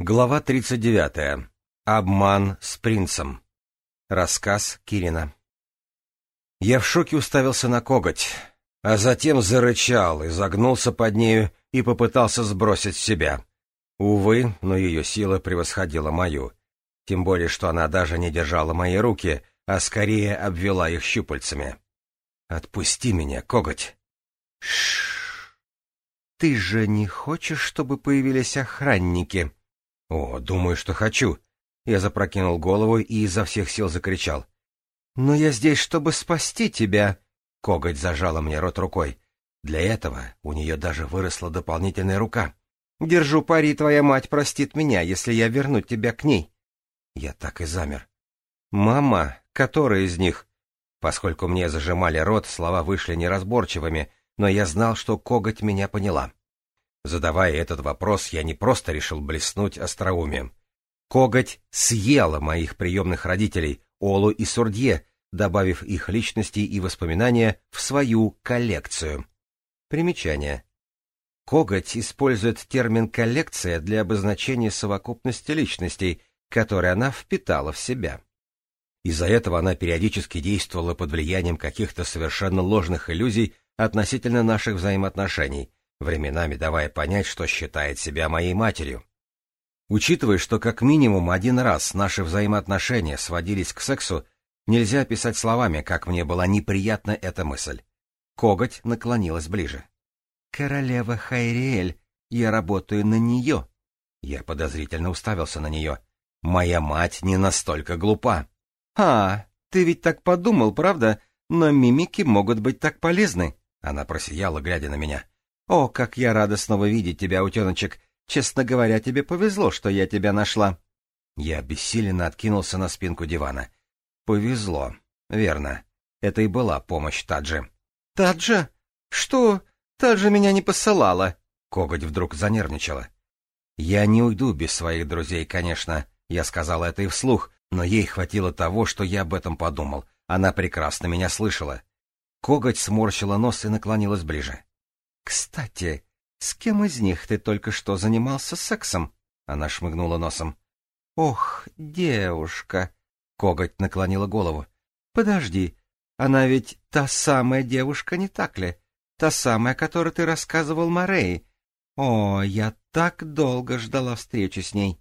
Глава 39. Обман с принцем. Рассказ Кирина. Я в шоке уставился на коготь, а затем зарычал, изогнулся под нею и попытался сбросить себя. Увы, но ее сила превосходила мою. Тем более, что она даже не держала мои руки, а скорее обвела их щупальцами. «Отпусти меня, коготь!» «Ш-ш-ш! Ты же не хочешь, чтобы появились охранники?» О, думаю, что хочу. Я запрокинул голову и изо всех сил закричал. Но я здесь, чтобы спасти тебя. Коготь зажала мне рот рукой. Для этого у нее даже выросла дополнительная рука. Держу пари, твоя мать простит меня, если я верну тебя к ней. Я так и замер. Мама, которая из них? Поскольку мне зажимали рот, слова вышли неразборчивыми, но я знал, что коготь меня поняла. Задавая этот вопрос, я не просто решил блеснуть остроумием. Коготь съела моих приемных родителей, Олу и Сурдье, добавив их личности и воспоминания в свою коллекцию. Примечание. Коготь использует термин «коллекция» для обозначения совокупности личностей, которые она впитала в себя. Из-за этого она периодически действовала под влиянием каких-то совершенно ложных иллюзий относительно наших взаимоотношений, временами давая понять, что считает себя моей матерью. Учитывая, что как минимум один раз наши взаимоотношения сводились к сексу, нельзя писать словами, как мне была неприятна эта мысль. Коготь наклонилась ближе. «Королева Хайриэль, я работаю на нее». Я подозрительно уставился на нее. «Моя мать не настолько глупа». «А, ты ведь так подумал, правда? Но мимики могут быть так полезны». Она просияла, глядя на меня. О, как я рада снова видеть тебя, утеночек! Честно говоря, тебе повезло, что я тебя нашла. Я бессиленно откинулся на спинку дивана. Повезло. Верно. Это и была помощь Таджи. Таджа? Что? Таджа меня не посылала. Коготь вдруг занервничала. Я не уйду без своих друзей, конечно. Я сказал это и вслух, но ей хватило того, что я об этом подумал. Она прекрасно меня слышала. Коготь сморщила нос и наклонилась ближе. «Кстати, с кем из них ты только что занимался сексом?» Она шмыгнула носом. «Ох, девушка!» Коготь наклонила голову. «Подожди, она ведь та самая девушка, не так ли? Та самая, о которой ты рассказывал Морей. О, я так долго ждала встречи с ней!»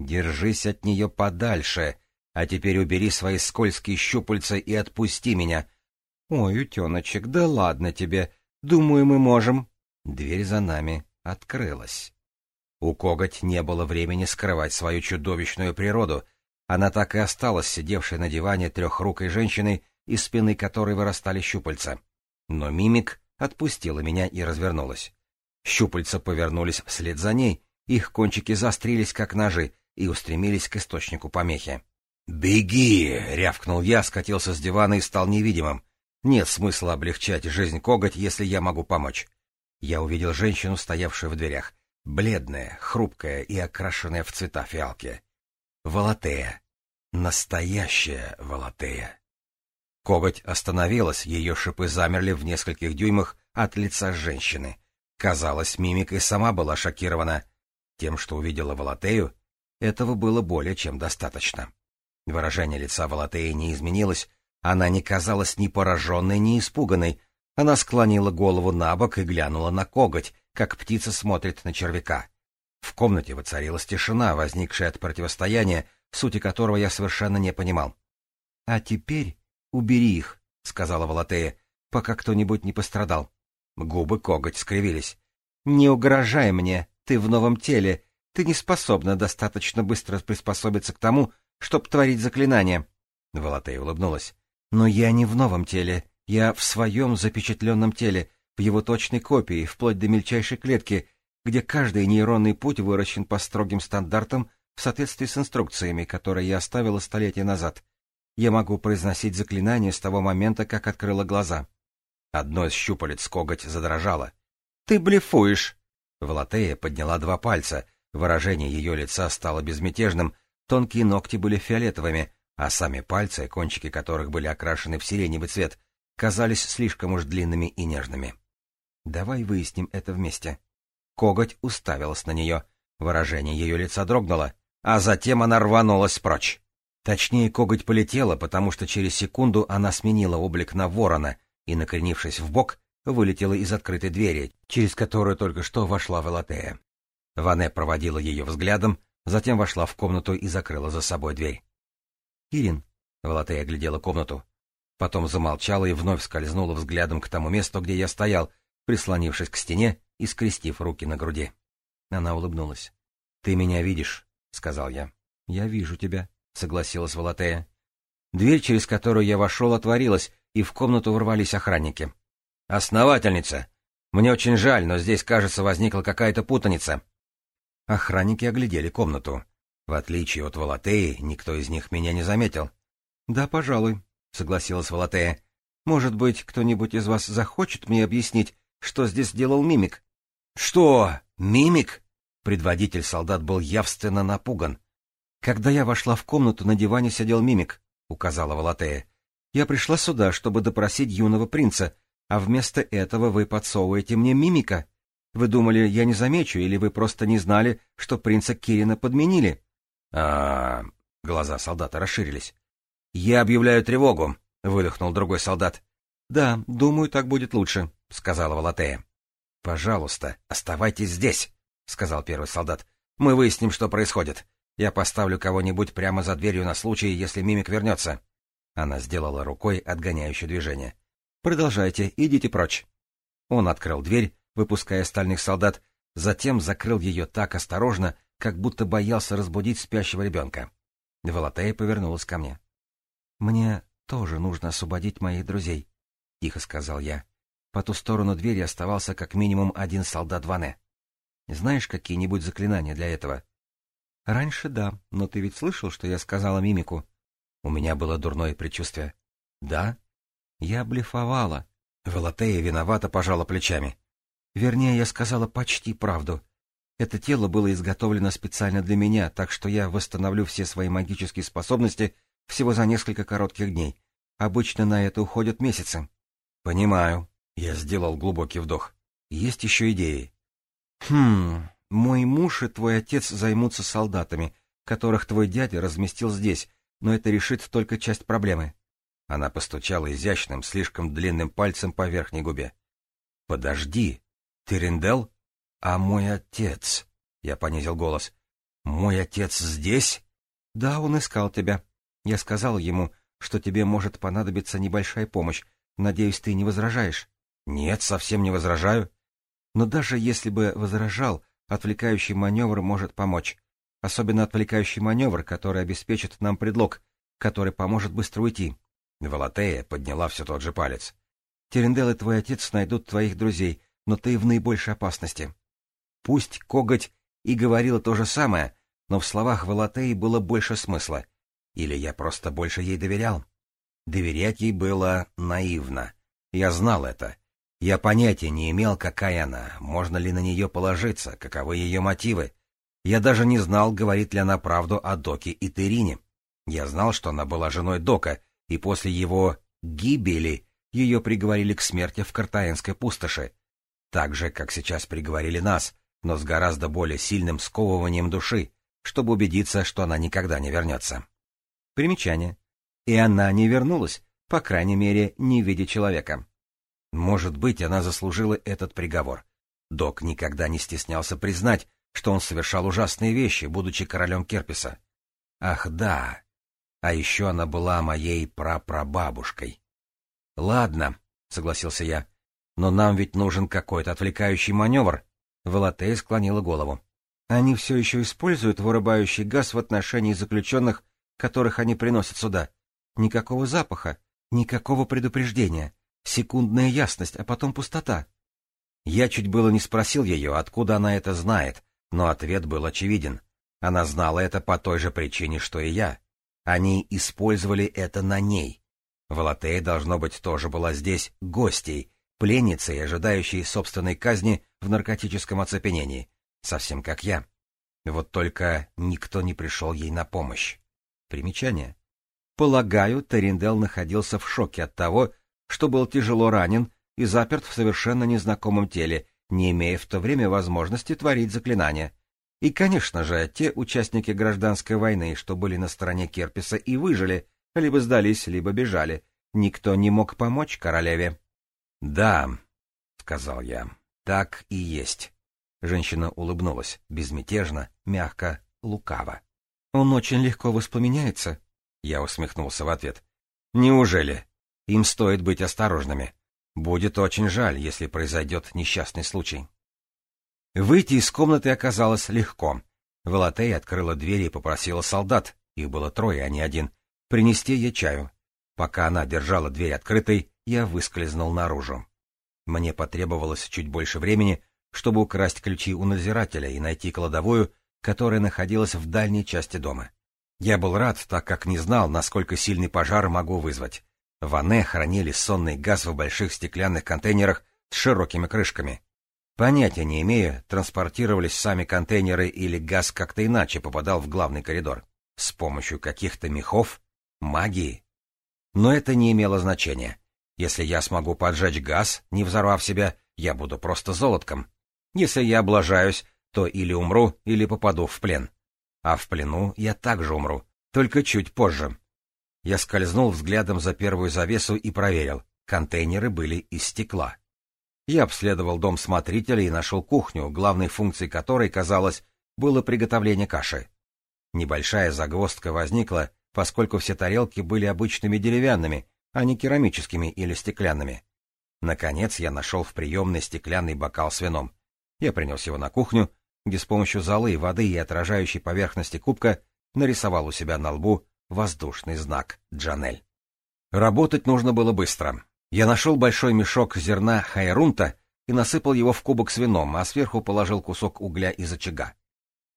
«Держись от нее подальше!» А теперь убери свои скользкие щупальца и отпусти меня. — Ой, утеночек, да ладно тебе. Думаю, мы можем. Дверь за нами открылась. У коготь не было времени скрывать свою чудовищную природу. Она так и осталась сидевшей на диване трехрукой женщиной, из спины которой вырастали щупальца. Но мимик отпустила меня и развернулась. Щупальца повернулись вслед за ней, их кончики заострились, как ножи, и устремились к источнику помехи. «Беги!» — рявкнул я, скатился с дивана и стал невидимым. Нет смысла облегчать жизнь коготь, если я могу помочь. Я увидел женщину, стоявшую в дверях. Бледная, хрупкая и окрашенная в цвета фиалки. Волотея. Настоящая Волотея. Коготь остановилась, ее шипы замерли в нескольких дюймах от лица женщины. Казалось, мимик и сама была шокирована. Тем, что увидела Волотею, этого было более чем достаточно. Выражение лица Волотеи не изменилось, она не казалась ни пораженной, ни испуганной. Она склонила голову на бок и глянула на коготь, как птица смотрит на червяка. В комнате воцарилась тишина, возникшая от противостояния, сути которого я совершенно не понимал. — А теперь убери их, — сказала Волотея, — пока кто-нибудь не пострадал. Губы коготь скривились. — Не угрожай мне, ты в новом теле, ты не способна достаточно быстро приспособиться к тому, чтобы творить заклинание. Волотея улыбнулась. Но я не в новом теле, я в своем запечатленном теле, в его точной копии, вплоть до мельчайшей клетки, где каждый нейронный путь выращен по строгим стандартам в соответствии с инструкциями, которые я оставила столетия назад. Я могу произносить заклинания с того момента, как открыла глаза. Одно из щупалец коготь задрожало. «Ты блефуешь!» Валатея подняла два пальца. Выражение ее лица стало безмятежным, тонкие ногти были фиолетовыми, а сами пальцы, кончики которых были окрашены в сиреневый цвет, казались слишком уж длинными и нежными. «Давай выясним это вместе». Коготь уставилась на нее. Выражение ее лица дрогнуло, а затем она рванулась прочь. Точнее, коготь полетела, потому что через секунду она сменила облик на ворона и, накренившись в бок, вылетела из открытой двери, через которую только что вошла Велотея. Ване проводила ее взглядом, затем вошла в комнату и закрыла за собой дверь. Кирин, — Волотая оглядела комнату. Потом замолчала и вновь скользнула взглядом к тому месту, где я стоял, прислонившись к стене и скрестив руки на груди. Она улыбнулась. «Ты меня видишь», — сказал я. «Я вижу тебя», — согласилась Волотея. Дверь, через которую я вошел, отворилась, и в комнату ворвались охранники. «Основательница! Мне очень жаль, но здесь, кажется, возникла какая-то путаница». Охранники оглядели комнату. В отличие от Волотеи, никто из них меня не заметил. — Да, пожалуй, — согласилась Волотея. — Может быть, кто-нибудь из вас захочет мне объяснить, что здесь делал мимик? — Что? Мимик? Предводитель солдат был явственно напуган. — Когда я вошла в комнату, на диване сидел мимик, — указала Волотея. — Я пришла сюда, чтобы допросить юного принца, а вместо этого вы подсовываете мне мимика. Вы думали, я не замечу, или вы просто не знали, что принца Кирина подменили? — а, глаза солдата расширились. Я объявляю тревогу, выдохнул другой солдат. Да, думаю, так будет лучше, сказала Валатея. Пожалуйста, оставайтесь здесь, сказал первый солдат. Мы выясним, что происходит. Я поставлю кого-нибудь прямо за дверью на случай, если мимик вернется. Она сделала рукой отгоняющее движение. Продолжайте, идите прочь. Он открыл дверь, выпуская стальных солдат, затем закрыл ее так осторожно, как будто боялся разбудить спящего ребенка. Волотея повернулась ко мне. «Мне тоже нужно освободить моих друзей», — тихо сказал я. По ту сторону двери оставался как минимум один солдат Ване. «Знаешь какие-нибудь заклинания для этого?» «Раньше да, но ты ведь слышал, что я сказала мимику?» У меня было дурное предчувствие. «Да?» «Я блефовала». Волотея виновато пожала плечами. «Вернее, я сказала почти правду. Это тело было изготовлено специально для меня, так что я восстановлю все свои магические способности всего за несколько коротких дней. Обычно на это уходят месяцы. Понимаю. Я сделал глубокий вдох. Есть еще идеи. Хм, мой муж и твой отец займутся солдатами, которых твой дядя разместил здесь, но это решит только часть проблемы. Она постучала изящным, слишком длинным пальцем по верхней губе. Подожди, ты Риндел? «А мой отец...» — я понизил голос. «Мой отец здесь?» «Да, он искал тебя. Я сказал ему, что тебе может понадобиться небольшая помощь. Надеюсь, ты не возражаешь?» «Нет, совсем не возражаю». «Но даже если бы возражал, отвлекающий маневр может помочь. Особенно отвлекающий маневр, который обеспечит нам предлог, который поможет быстро уйти». Валатея подняла все тот же палец. «Терендел и твой отец найдут твоих друзей, но ты в наибольшей опасности». Пусть коготь и говорила то же самое, но в словах Волотеи было больше смысла. Или я просто больше ей доверял? Доверять ей было наивно. Я знал это. Я понятия не имел, какая она, можно ли на нее положиться, каковы ее мотивы. Я даже не знал, говорит ли она правду о Доке и Терине. Я знал, что она была женой Дока, и после его гибели ее приговорили к смерти в Картаенской пустоши, так же, как сейчас приговорили нас, но с гораздо более сильным сковыванием души, чтобы убедиться, что она никогда не вернется. Примечание. И она не вернулась, по крайней мере, не в виде человека. Может быть, она заслужила этот приговор. Док никогда не стеснялся признать, что он совершал ужасные вещи, будучи королем Керписа. Ах, да. А еще она была моей прапрабабушкой. — Ладно, — согласился я, — но нам ведь нужен какой-то отвлекающий маневр, Волотея склонила голову. Они все еще используют вырубающий газ в отношении заключенных, которых они приносят сюда. Никакого запаха, никакого предупреждения, секундная ясность, а потом пустота. Я чуть было не спросил ее, откуда она это знает, но ответ был очевиден. Она знала это по той же причине, что и я. Они использовали это на ней. Волотея, должно быть, тоже была здесь гостей, пленницей, ожидающей собственной казни в наркотическом оцепенении, совсем как я. Вот только никто не пришел ей на помощь. Примечание. Полагаю, Терендел находился в шоке от того, что был тяжело ранен и заперт в совершенно незнакомом теле, не имея в то время возможности творить заклинания. И, конечно же, те участники гражданской войны, что были на стороне Керписа и выжили, либо сдались, либо бежали. Никто не мог помочь королеве. — Да, — сказал я. Так и есть. Женщина улыбнулась, безмятежно, мягко, лукаво. Он очень легко воспламеняется. Я усмехнулся в ответ. Неужели? Им стоит быть осторожными. Будет очень жаль, если произойдет несчастный случай. Выйти из комнаты оказалось легко. Валатей открыла дверь и попросила солдат, их было трое, а не один, принести ей чаю. Пока она держала дверь открытой, я выскользнул наружу. Мне потребовалось чуть больше времени, чтобы украсть ключи у надзирателя и найти кладовую, которая находилась в дальней части дома. Я был рад, так как не знал, насколько сильный пожар могу вызвать. В Анне хранили сонный газ в больших стеклянных контейнерах с широкими крышками. Понятия не имея, транспортировались сами контейнеры или газ как-то иначе попадал в главный коридор. С помощью каких-то мехов? Магии? Но это не имело значения. Если я смогу поджечь газ, не взорвав себя, я буду просто золотком. Если я облажаюсь, то или умру, или попаду в плен. А в плену я также умру, только чуть позже. Я скользнул взглядом за первую завесу и проверил. Контейнеры были из стекла. Я обследовал дом смотрителя и нашел кухню, главной функцией которой, казалось, было приготовление каши. Небольшая загвоздка возникла, поскольку все тарелки были обычными деревянными, а не керамическими или стеклянными. Наконец я нашел в приемной стеклянный бокал с вином. Я принес его на кухню, где с помощью золы, воды и отражающей поверхности кубка нарисовал у себя на лбу воздушный знак Джанель. Работать нужно было быстро. Я нашел большой мешок зерна хайрунта и насыпал его в кубок с вином, а сверху положил кусок угля из очага.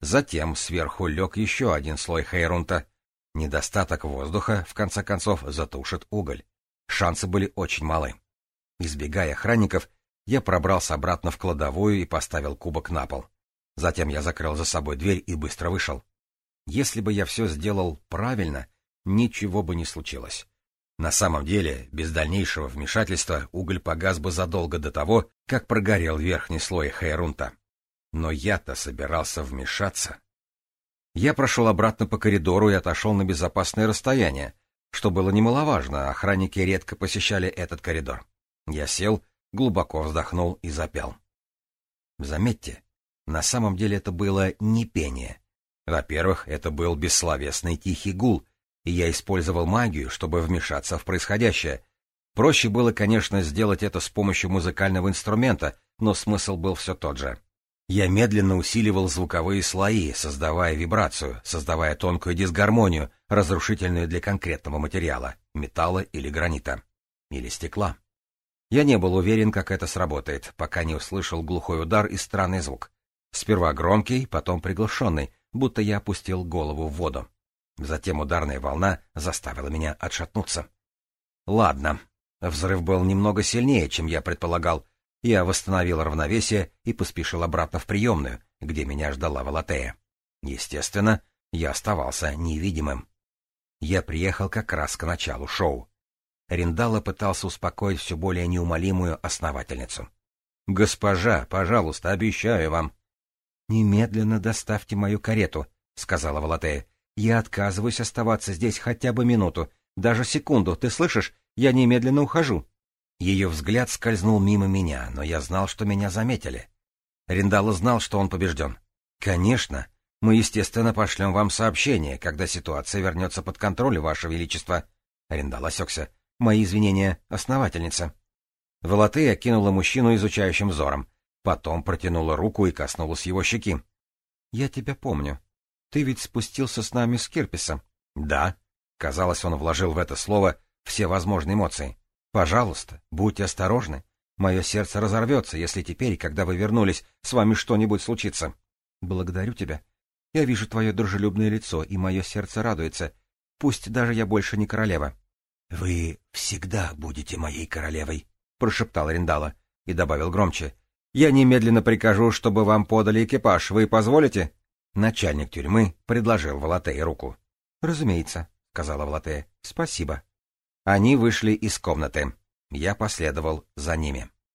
Затем сверху лег еще один слой хайрунта, Недостаток воздуха, в конце концов, затушит уголь. Шансы были очень малы. Избегая охранников, я пробрался обратно в кладовую и поставил кубок на пол. Затем я закрыл за собой дверь и быстро вышел. Если бы я все сделал правильно, ничего бы не случилось. На самом деле, без дальнейшего вмешательства уголь погас бы задолго до того, как прогорел верхний слой Хейрунта. Но я-то собирался вмешаться. Я прошел обратно по коридору и отошел на безопасное расстояние, что было немаловажно, охранники редко посещали этот коридор. Я сел, глубоко вздохнул и запел. Заметьте, на самом деле это было не пение. Во-первых, это был бессловесный тихий гул, и я использовал магию, чтобы вмешаться в происходящее. Проще было, конечно, сделать это с помощью музыкального инструмента, но смысл был все тот же. Я медленно усиливал звуковые слои, создавая вибрацию, создавая тонкую дисгармонию, разрушительную для конкретного материала — металла или гранита. Или стекла. Я не был уверен, как это сработает, пока не услышал глухой удар и странный звук. Сперва громкий, потом приглушенный, будто я опустил голову в воду. Затем ударная волна заставила меня отшатнуться. Ладно. Взрыв был немного сильнее, чем я предполагал, я восстановил равновесие и поспешил обратно в приемную, где меня ждала Валатея. Естественно, я оставался невидимым. Я приехал как раз к началу шоу. Риндала пытался успокоить все более неумолимую основательницу. — Госпожа, пожалуйста, обещаю вам. — Немедленно доставьте мою карету, — сказала Валатея. — Я отказываюсь оставаться здесь хотя бы минуту, даже секунду, ты слышишь? Я немедленно ухожу. Ее взгляд скользнул мимо меня, но я знал, что меня заметили. Риндала знал, что он побежден. «Конечно. Мы, естественно, пошлем вам сообщение, когда ситуация вернется под контроль, Ваше Величество». Риндал осекся. «Мои извинения, основательница». Волотей окинула мужчину изучающим взором. Потом протянула руку и коснулась его щеки. «Я тебя помню. Ты ведь спустился с нами с Кирписа?» «Да». Казалось, он вложил в это слово все возможные эмоции. Пожалуйста, будьте осторожны. Мое сердце разорвется, если теперь, когда вы вернулись, с вами что-нибудь случится. Благодарю тебя. Я вижу твое дружелюбное лицо, и мое сердце радуется. Пусть даже я больше не королева. — Вы всегда будете моей королевой, — прошептал Риндала и добавил громче. — Я немедленно прикажу, чтобы вам подали экипаж. Вы позволите? Начальник тюрьмы предложил Валатее руку. — Разумеется, — сказала Валатея. — Спасибо. Они вышли из комнаты. Я последовал за ними.